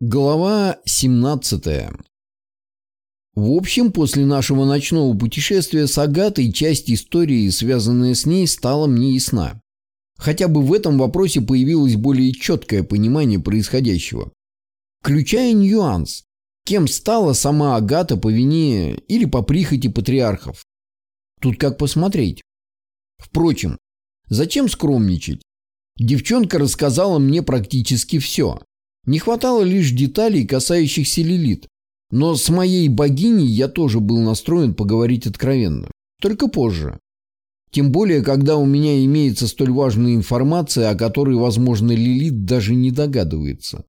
Глава 17 В общем, после нашего ночного путешествия с Агатой часть истории, связанная с ней, стала мне ясна. Хотя бы в этом вопросе появилось более четкое понимание происходящего. Включая нюанс, кем стала сама Агата по вине или по прихоти патриархов. Тут как посмотреть. Впрочем, зачем скромничать? Девчонка рассказала мне практически все. Не хватало лишь деталей, касающихся Лилит. Но с моей богиней я тоже был настроен поговорить откровенно. Только позже. Тем более, когда у меня имеется столь важная информация, о которой, возможно, Лилит даже не догадывается.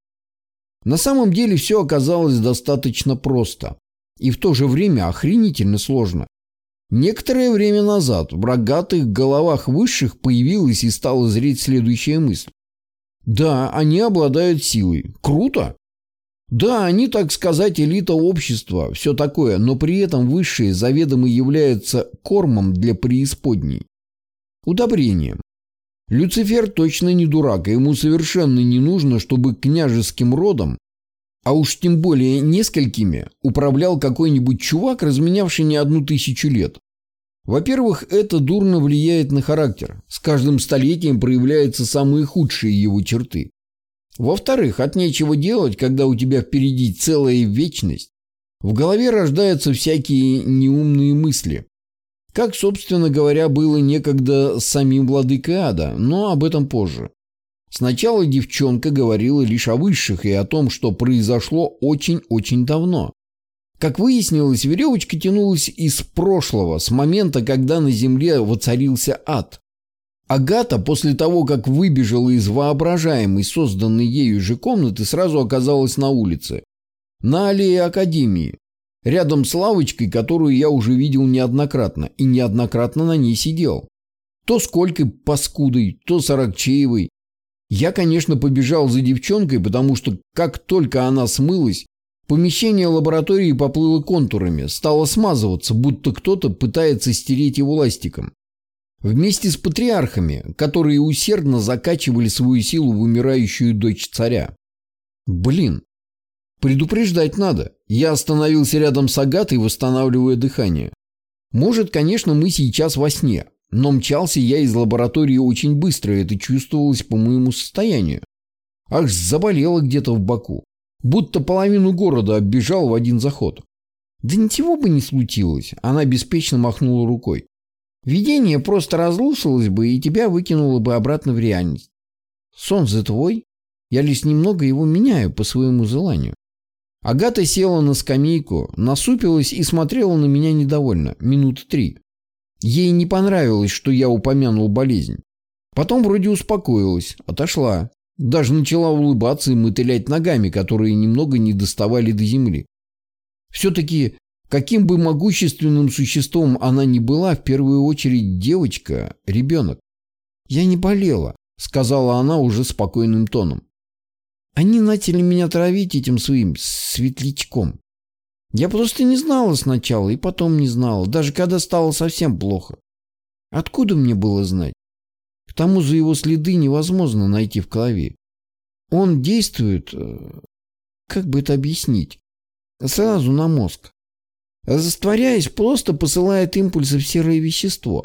На самом деле все оказалось достаточно просто. И в то же время охренительно сложно. Некоторое время назад в рогатых головах высших появилась и стала зреть следующая мысль. Да, они обладают силой. Круто. Да, они, так сказать, элита общества, все такое, но при этом высшие заведомо являются кормом для преисподней. Удобрением. Люцифер точно не дурак, и ему совершенно не нужно, чтобы княжеским родом, а уж тем более несколькими, управлял какой-нибудь чувак, разменявший не одну тысячу лет. Во-первых, это дурно влияет на характер. С каждым столетием проявляются самые худшие его черты. Во-вторых, от нечего делать, когда у тебя впереди целая вечность. В голове рождаются всякие неумные мысли. Как, собственно говоря, было некогда с самим владыкой ада, но об этом позже. Сначала девчонка говорила лишь о высших и о том, что произошло очень-очень давно. Как выяснилось, веревочка тянулась из прошлого, с момента, когда на земле воцарился ад. Агата после того, как выбежала из воображаемой, созданной ею же комнаты, сразу оказалась на улице. На аллее Академии. Рядом с лавочкой, которую я уже видел неоднократно, и неоднократно на ней сидел. То с Колькой Паскудой, то с. Я, конечно, побежал за девчонкой, потому что как только она смылась, Помещение лаборатории поплыло контурами, стало смазываться, будто кто-то пытается стереть его ластиком. Вместе с патриархами, которые усердно закачивали свою силу в умирающую дочь царя. Блин, предупреждать надо. Я остановился рядом с Агатой, восстанавливая дыхание. Может, конечно, мы сейчас во сне, но мчался я из лаборатории очень быстро, и это чувствовалось по моему состоянию. Аж заболело где-то в боку будто половину города оббежал в один заход. Да ничего бы не случилось, она беспечно махнула рукой. Видение просто разрушилось бы и тебя выкинуло бы обратно в реальность. Сон за твой, я лишь немного его меняю по своему желанию. Агата села на скамейку, насупилась и смотрела на меня недовольно, минуты три. Ей не понравилось, что я упомянул болезнь. Потом вроде успокоилась, отошла, даже начала улыбаться и мотылять ногами, которые немного не доставали до земли. Все-таки, каким бы могущественным существом она ни была, в первую очередь девочка, ребенок. «Я не болела», — сказала она уже спокойным тоном. «Они начали меня травить этим своим светлячком. Я просто не знала сначала и потом не знала, даже когда стало совсем плохо. Откуда мне было знать? Тому же его следы невозможно найти в крови. Он действует, э, как бы это объяснить, сразу на мозг. Растворяясь, просто посылает импульсы в серое вещество.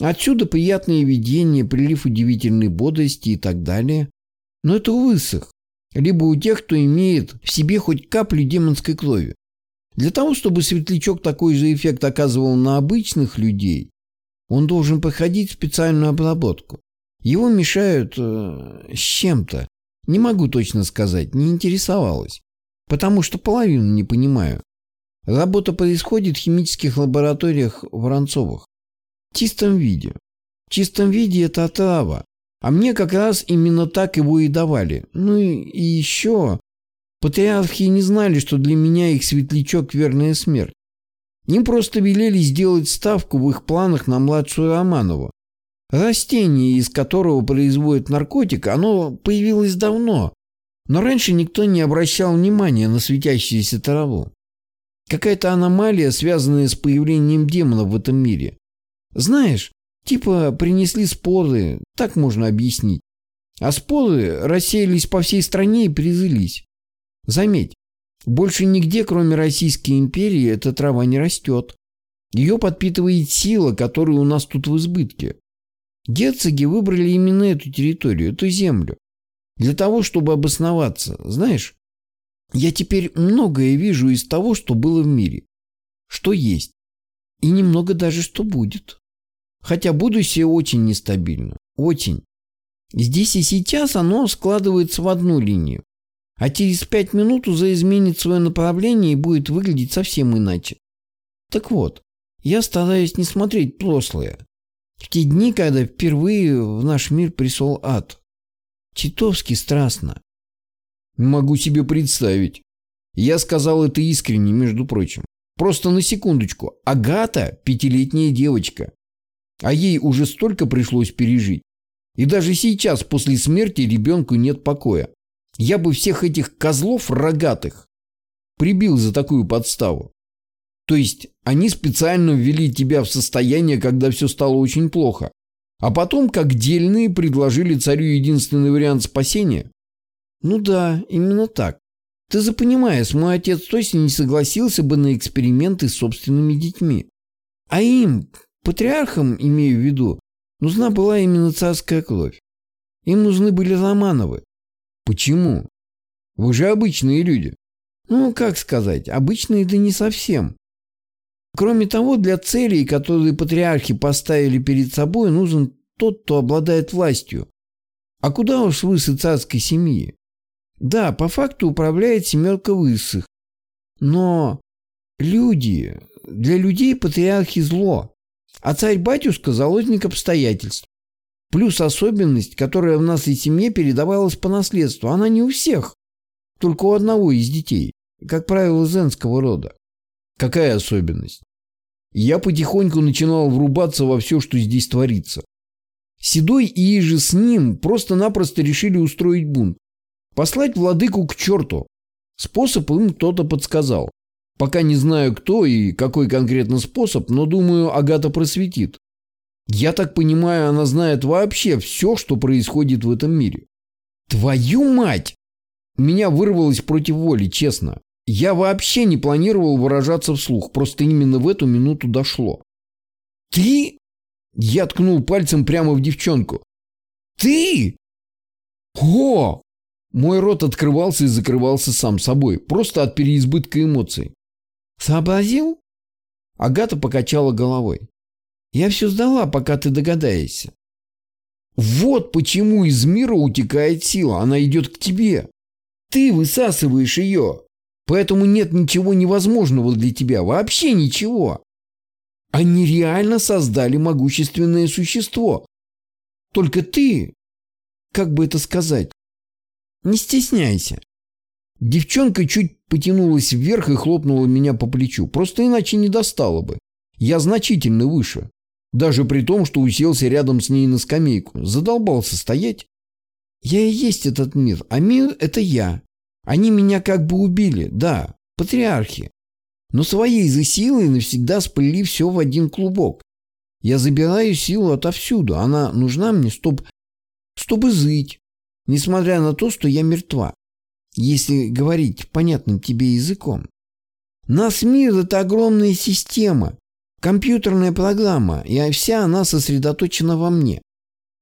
Отсюда приятные видения, прилив удивительной бодрости и так далее. Но это у высох, либо у тех, кто имеет в себе хоть каплю демонской крови. Для того, чтобы светлячок такой же эффект оказывал на обычных людей, он должен проходить специальную обработку. Его мешают э, с чем-то. Не могу точно сказать, не интересовалась. Потому что половину не понимаю. Работа происходит в химических лабораториях Воронцовых. В чистом виде. В чистом виде это отрава. А мне как раз именно так его и давали. Ну и, и еще... Патриархи не знали, что для меня их светлячок – верная смерть. Им просто велели сделать ставку в их планах на младшую Романову. Растение, из которого производят наркотик, оно появилось давно, но раньше никто не обращал внимания на светящуюся траву. Какая-то аномалия, связанная с появлением демонов в этом мире. Знаешь, типа принесли споры, так можно объяснить. А споры рассеялись по всей стране и призылись. Заметь, больше нигде, кроме Российской империи, эта трава не растет. Ее подпитывает сила, которая у нас тут в избытке. Герцоги выбрали именно эту территорию, эту землю. Для того, чтобы обосноваться. Знаешь, я теперь многое вижу из того, что было в мире. Что есть. И немного даже что будет. Хотя будущее очень нестабильно. Очень. Здесь и сейчас оно складывается в одну линию. А через пять минут уже изменит свое направление и будет выглядеть совсем иначе. Так вот, я стараюсь не смотреть прошлое. В те дни, когда впервые в наш мир пришел ад. Читовски страстно. Могу себе представить. Я сказал это искренне, между прочим. Просто на секундочку. Агата – пятилетняя девочка. А ей уже столько пришлось пережить. И даже сейчас, после смерти, ребенку нет покоя. Я бы всех этих козлов рогатых прибил за такую подставу. То есть они специально ввели тебя в состояние, когда все стало очень плохо. А потом, как дельные, предложили царю единственный вариант спасения? Ну да, именно так. Ты же понимаешь, мой отец точно не согласился бы на эксперименты с собственными детьми. А им, патриархам, имею в виду, нужна была именно царская кровь. Им нужны были Романовы. Почему? Вы же обычные люди. Ну, как сказать, обычные да не совсем. Кроме того, для целей, которые патриархи поставили перед собой, нужен тот, кто обладает властью. А куда уж выше царской семьи? Да, по факту управляет семерка высых. Но люди, для людей патриархи зло, а царь-батюшка – заложник обстоятельств. Плюс особенность, которая в нашей семье передавалась по наследству. Она не у всех, только у одного из детей. Как правило, женского рода. Какая особенность? Я потихоньку начинал врубаться во все, что здесь творится. Седой и же с ним просто-напросто решили устроить бунт. Послать владыку к черту. Способ им кто-то подсказал. Пока не знаю кто и какой конкретно способ, но думаю, Агата просветит. Я так понимаю, она знает вообще все, что происходит в этом мире. Твою мать! Меня вырвалось против воли, честно. Я вообще не планировал выражаться вслух, просто именно в эту минуту дошло. Ты? Я ткнул пальцем прямо в девчонку. Ты? О! Мой рот открывался и закрывался сам собой, просто от переизбытка эмоций. Сообразил? Агата покачала головой. Я все сдала, пока ты догадаешься. Вот почему из мира утекает сила. Она идет к тебе. Ты высасываешь ее. Поэтому нет ничего невозможного для тебя. Вообще ничего. Они реально создали могущественное существо. Только ты, как бы это сказать, не стесняйся. Девчонка чуть потянулась вверх и хлопнула меня по плечу. Просто иначе не достала бы. Я значительно выше. Даже при том, что уселся рядом с ней на скамейку. Задолбался стоять. Я и есть этот мир, а мир – это я. Они меня как бы убили, да, патриархи. Но своей за силой навсегда сплели все в один клубок. Я забираю силу отовсюду. Она нужна мне, чтоб, чтобы жить, несмотря на то, что я мертва. Если говорить понятным тебе языком. Нас мир – это огромная система, Компьютерная программа, и вся она сосредоточена во мне.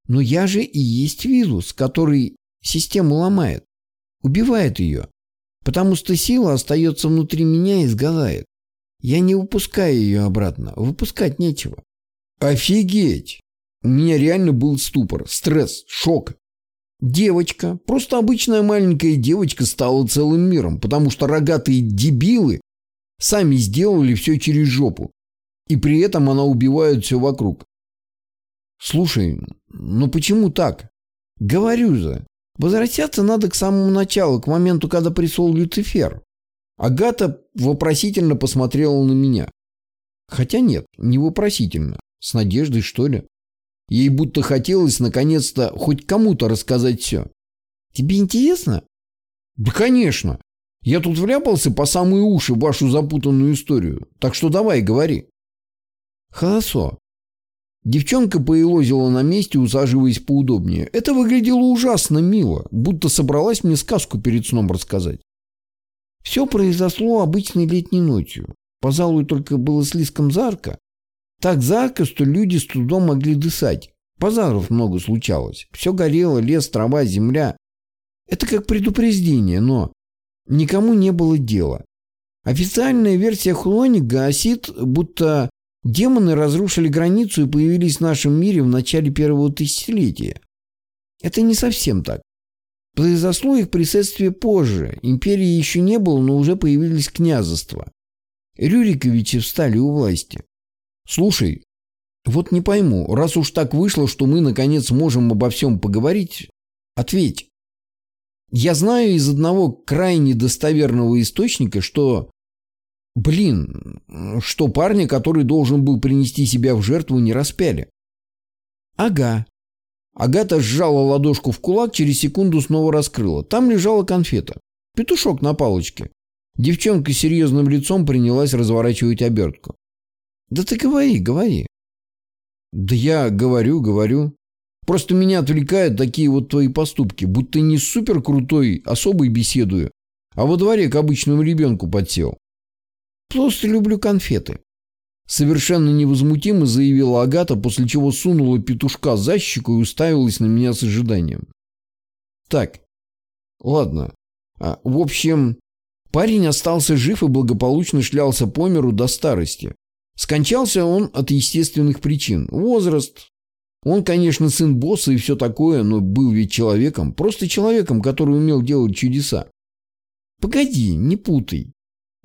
Но я же и есть вирус, который систему ломает, убивает ее, потому что сила остается внутри меня и сгорает. Я не выпускаю ее обратно, выпускать нечего. Офигеть! У меня реально был ступор, стресс, шок. Девочка, просто обычная маленькая девочка стала целым миром, потому что рогатые дебилы сами сделали все через жопу. И при этом она убивает все вокруг. Слушай, ну почему так? Говорю же, возвращаться надо к самому началу, к моменту, когда пришел Люцифер. Агата вопросительно посмотрела на меня. Хотя нет, не вопросительно. С надеждой, что ли. Ей будто хотелось наконец-то хоть кому-то рассказать все. Тебе интересно? Да, конечно. Я тут вляпался по самые уши в вашу запутанную историю. Так что давай, говори. Хорошо. Девчонка поелозила на месте, усаживаясь поудобнее. Это выглядело ужасно мило, будто собралась мне сказку перед сном рассказать. Все произошло обычной летней ночью. Пожалуй, только было слишком жарко. Так жарко, что люди с трудом могли дышать. Пожаров много случалось. Все горело, лес, трава, земля. Это как предупреждение, но никому не было дела. Официальная версия хроника гласит, будто демоны разрушили границу и появились в нашем мире в начале первого тысячелетия. Это не совсем так. Произошло их присутствие позже. Империи еще не было, но уже появились княжества. Рюриковичи встали у власти. Слушай, вот не пойму, раз уж так вышло, что мы наконец можем обо всем поговорить, ответь. Я знаю из одного крайне достоверного источника, что... Блин, что парня, который должен был принести себя в жертву, не распяли. Ага. Агата сжала ладошку в кулак, через секунду снова раскрыла. Там лежала конфета. Петушок на палочке. Девчонка с серьезным лицом принялась разворачивать обертку. «Да ты говори, говори». «Да я говорю, говорю. Просто меня отвлекают такие вот твои поступки, будто не супер крутой особый беседую, а во дворе к обычному ребенку подсел. Просто люблю конфеты. Совершенно невозмутимо заявила Агата, после чего сунула петушка за щеку и уставилась на меня с ожиданием. Так, ладно. А, в общем, парень остался жив и благополучно шлялся по миру до старости. Скончался он от естественных причин. Возраст, он, конечно, сын босса и все такое, но был ведь человеком, просто человеком, который умел делать чудеса. Погоди, не путай.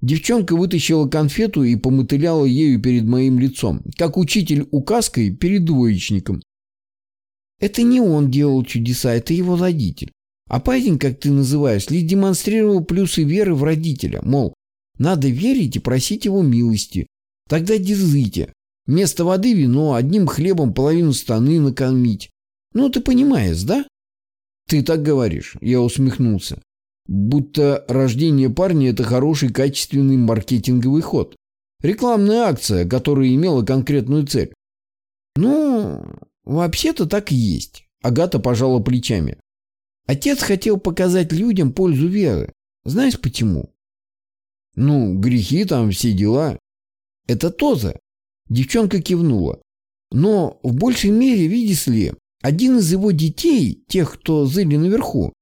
Девчонка вытащила конфету и помытыляла ею перед моим лицом, как учитель указкой перед двоечником. Это не он делал чудеса, это его родитель. А парень, как ты называешь, лишь демонстрировал плюсы веры в родителя, мол, надо верить и просить его милости. Тогда дерзите. Вместо воды вино, одним хлебом половину станы накормить. Ну, ты понимаешь, да? Ты так говоришь, я усмехнулся. Будто рождение парня – это хороший качественный маркетинговый ход. Рекламная акция, которая имела конкретную цель. Ну, вообще-то так и есть. Агата пожала плечами. Отец хотел показать людям пользу веры. Знаешь почему? Ну, грехи там, все дела. Это тоже. Девчонка кивнула. Но в большей мере, видишь ли, один из его детей, тех, кто зыли наверху,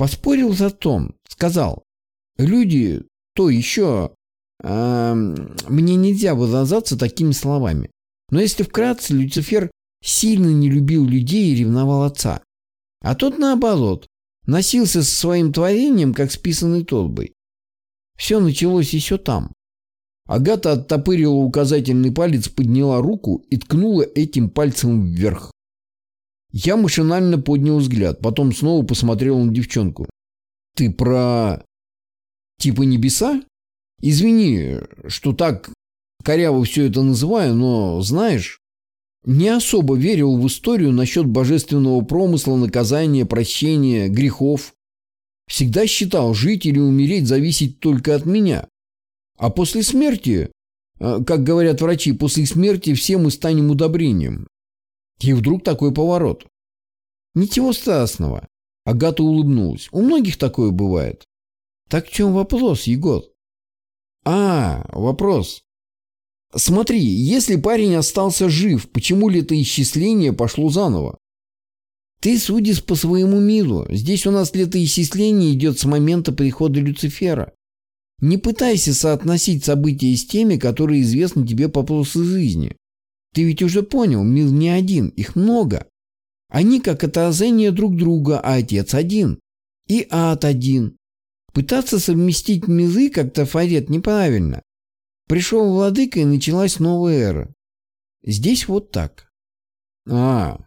поспорил за том, сказал, люди, то еще, э, мне нельзя выразаться такими словами. Но если вкратце, Люцифер сильно не любил людей и ревновал отца. А тот, наоборот, носился со своим творением, как с писаной толбой. Все началось еще там, Агата оттопырила указательный палец, подняла руку и ткнула этим пальцем вверх. Я машинально поднял взгляд, потом снова посмотрел на девчонку. «Ты про... типа небеса? Извини, что так коряво все это называю, но, знаешь, не особо верил в историю насчет божественного промысла, наказания, прощения, грехов. Всегда считал, жить или умереть зависит только от меня. А после смерти, э, как говорят врачи, после смерти все мы станем удобрением. И вдруг такой поворот. Ничего страшного. Агата улыбнулась. У многих такое бывает. Так в чем вопрос, Егор? А, вопрос. Смотри, если парень остался жив, почему летоисчисление пошло заново? Ты судишь по своему милу. Здесь у нас летоисчисление идет с момента прихода Люцифера. Не пытайся соотносить события с теми, которые известны тебе по прошлой жизни. Ты ведь уже понял, мир не один, их много. Они как отражение друг друга, а отец один. И ад один. Пытаться совместить миры как трафарет неправильно. Пришел владыка и началась новая эра. Здесь вот так. А,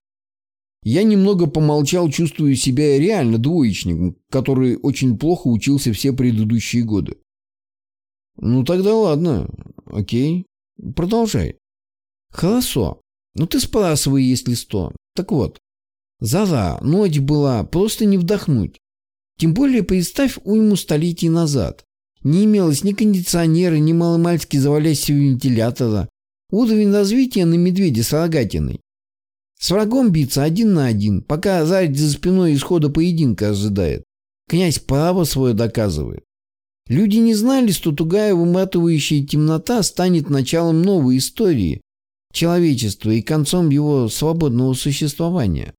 я немного помолчал, чувствуя себя реально двоечником, который очень плохо учился все предыдущие годы. Ну тогда ладно. Окей. Продолжай. Хорошо. Ну ты спрашивай, если сто. Так вот. Зара, ночь была, просто не вдохнуть. Тем более представь уйму столетий назад. Не имелось ни кондиционера, ни маломальски завалящего вентилятора. Уровень развития на медведе с рогатиной. С врагом биться один на один, пока Зарь за спиной исхода поединка ожидает. Князь право свое доказывает. Люди не знали, что тугая выматывающая темнота станет началом новой истории человечества и концом его свободного существования.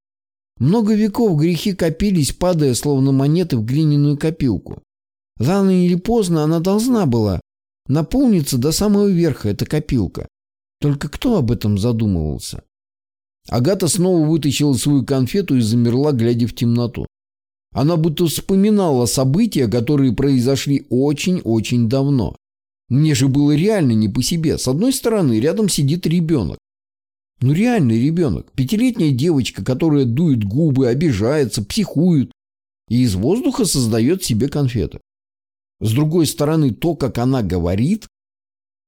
Много веков грехи копились, падая словно монеты в глиняную копилку. Рано или поздно она должна была наполниться до самого верха, эта копилка. Только кто об этом задумывался? Агата снова вытащила свою конфету и замерла, глядя в темноту. Она будто вспоминала события, которые произошли очень-очень давно. Мне же было реально не по себе. С одной стороны, рядом сидит ребенок. Ну реальный ребенок. Пятилетняя девочка, которая дует губы, обижается, психует. И из воздуха создает себе конфеты. С другой стороны, то, как она говорит,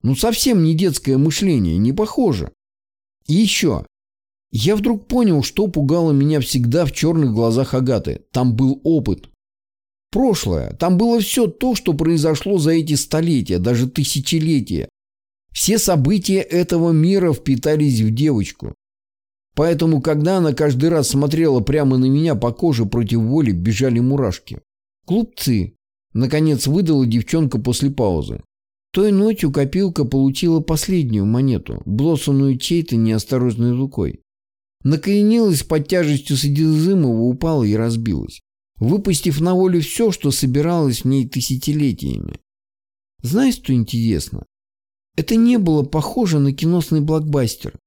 ну совсем не детское мышление, не похоже. И еще. Я вдруг понял, что пугало меня всегда в черных глазах Агаты. Там был опыт. Прошлое. Там было все то, что произошло за эти столетия, даже тысячелетия. Все события этого мира впитались в девочку. Поэтому, когда она каждый раз смотрела прямо на меня, по коже против воли бежали мурашки. «Клубцы», — наконец выдала девчонка после паузы. Той ночью копилка получила последнюю монету, блосанную чьей-то неосторожной рукой. Накоренилась под тяжестью содержимого, упала и разбилась, выпустив на волю все, что собиралось в ней тысячелетиями. Знаешь, что интересно? Это не было похоже на киносный блокбастер.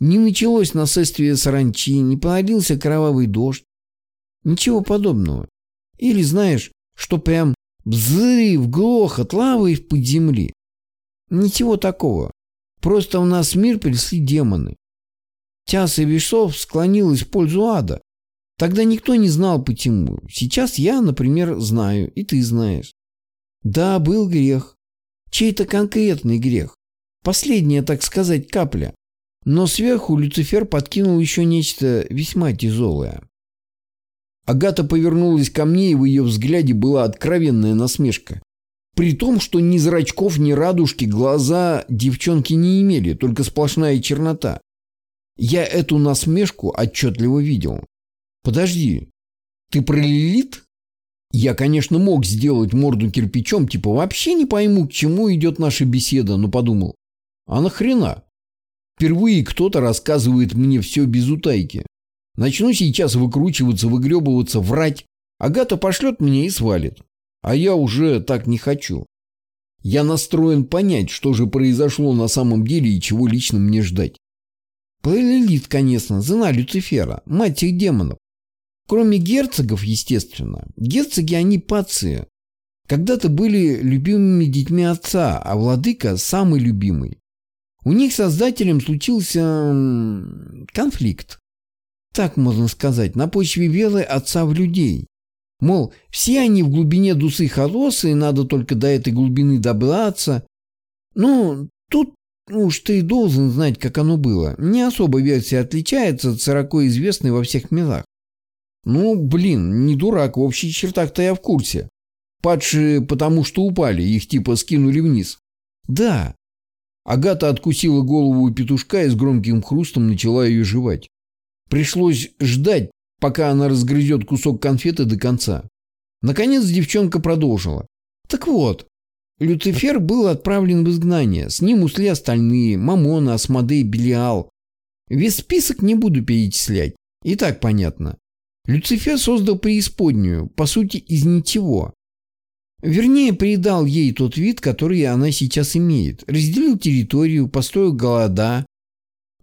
Не началось нашествие саранчи, не полился кровавый дождь. Ничего подобного. Или знаешь, что прям взрыв, грохот, лавы из-под земли. Ничего такого. Просто у нас мир пришли демоны. Часа весов склонилась в пользу ада. Тогда никто не знал почему. Сейчас я, например, знаю, и ты знаешь. Да, был грех. Чей-то конкретный грех. Последняя, так сказать, капля. Но сверху Люцифер подкинул еще нечто весьма тяжелое. Агата повернулась ко мне, и в ее взгляде была откровенная насмешка. При том, что ни зрачков, ни радужки глаза девчонки не имели, только сплошная чернота. Я эту насмешку отчетливо видел. Подожди, ты про Лилит? Я, конечно, мог сделать морду кирпичом, типа вообще не пойму, к чему идет наша беседа, но подумал, а нахрена? Впервые кто-то рассказывает мне все без утайки. Начну сейчас выкручиваться, выгребываться, врать. Агата пошлет меня и свалит. А я уже так не хочу. Я настроен понять, что же произошло на самом деле и чего лично мне ждать. Лилит, конечно, жена Люцифера, мать их демонов. Кроме герцогов, естественно. Герцоги они пации. Когда-то были любимыми детьми отца, а владыка самый любимый. У них создателем случился конфликт. Так можно сказать, на почве веры отца в людей. Мол, все они в глубине души хорошие, надо только до этой глубины добраться. Ну, тут уж ты должен знать, как оно было. Не особо версия отличается от широко известной во всех мирах. Ну, блин, не дурак, в общих чертах-то я в курсе. Падшие потому что упали, их типа скинули вниз. Да. Агата откусила голову петушка и с громким хрустом начала ее жевать. Пришлось ждать, пока она разгрызет кусок конфеты до конца. Наконец девчонка продолжила. Так вот, Люцифер был отправлен в изгнание. С ним ушли остальные. Мамона, Асмодей, Белиал. Весь список не буду перечислять. И так понятно. Люцифер создал преисподнюю, по сути, из ничего. Вернее, придал ей тот вид, который она сейчас имеет. Разделил территорию, построил города.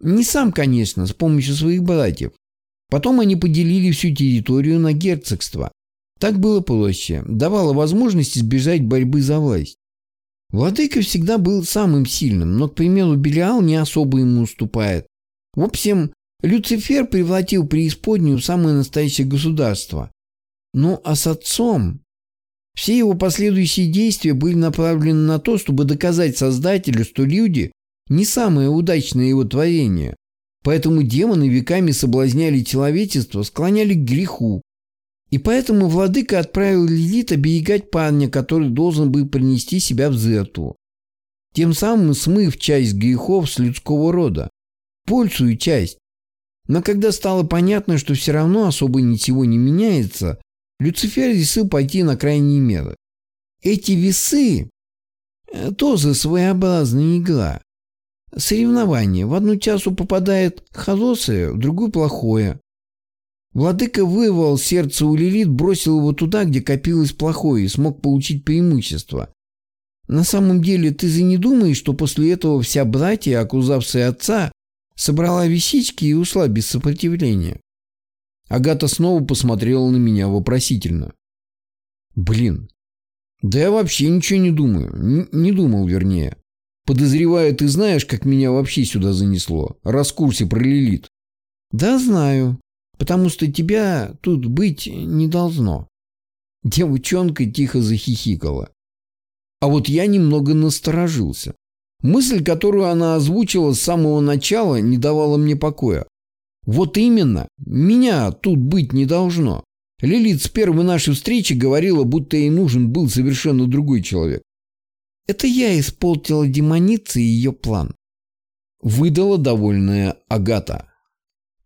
Не сам, конечно, с помощью своих братьев. Потом они поделили всю территорию на герцогство. Так было проще. Давало возможность избежать борьбы за власть. Владыка всегда был самым сильным, но, к примеру, Белиал не особо ему уступает. В общем, Люцифер превратил преисподнюю в самое настоящее государство. Ну а с отцом... Все его последующие действия были направлены на то, чтобы доказать Создателю, что люди не самое удачное его творение. Поэтому демоны веками соблазняли человечество, склоняли к греху. И поэтому владыка отправил Лилит оберегать парня, который должен был принести себя в жертву. Тем самым смыв часть грехов с людского рода. Пользую часть. Но когда стало понятно, что все равно особо ничего не меняется, Люцифер решил пойти на крайние меры. Эти весы э, тоже своеобразная игра. Соревнование. В одну часу попадает хорошее, в другую плохое. Владыка вырвал сердце у Лилит, бросил его туда, где копилось плохое, и смог получить преимущество. На самом деле ты же не думаешь, что после этого вся братья, окружавшая отца, собрала висички и ушла без сопротивления? Агата снова посмотрела на меня вопросительно. Блин, да я вообще ничего не думаю. Н не думал, вернее. Подозреваю, ты знаешь, как меня вообще сюда занесло. Раз курсе про Лилит. Да, знаю потому что тебя тут быть не должно». Девчонка тихо захихикала. А вот я немного насторожился. Мысль, которую она озвучила с самого начала, не давала мне покоя. Вот именно, меня тут быть не должно. Лилит с первой нашей встречи говорила, будто ей нужен был совершенно другой человек. Это я исполнила демоницы и ее план. Выдала довольная Агата.